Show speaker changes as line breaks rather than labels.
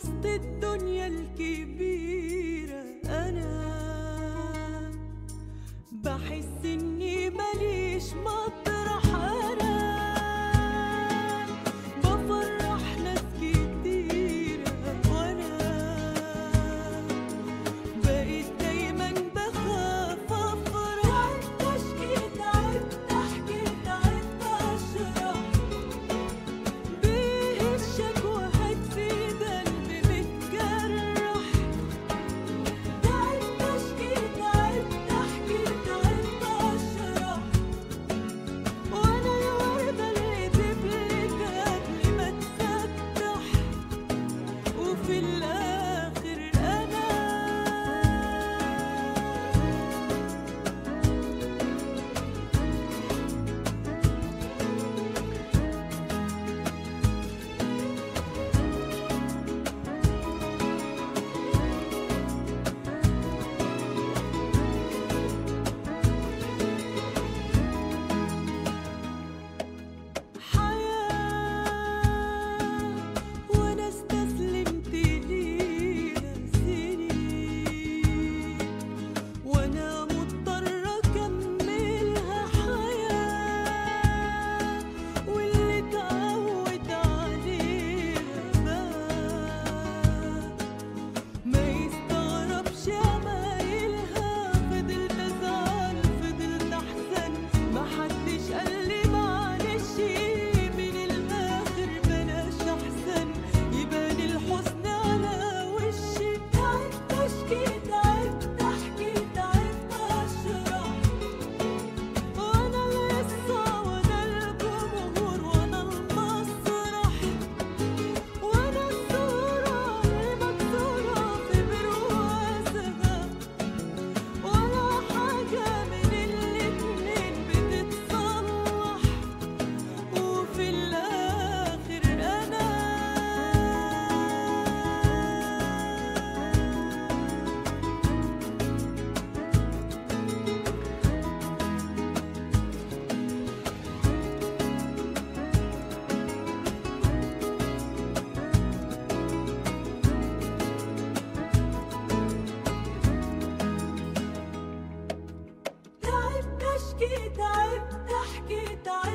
وسط الدنيا الكبيرة. أنا بحس إني ماليش مصر والضحك تعالى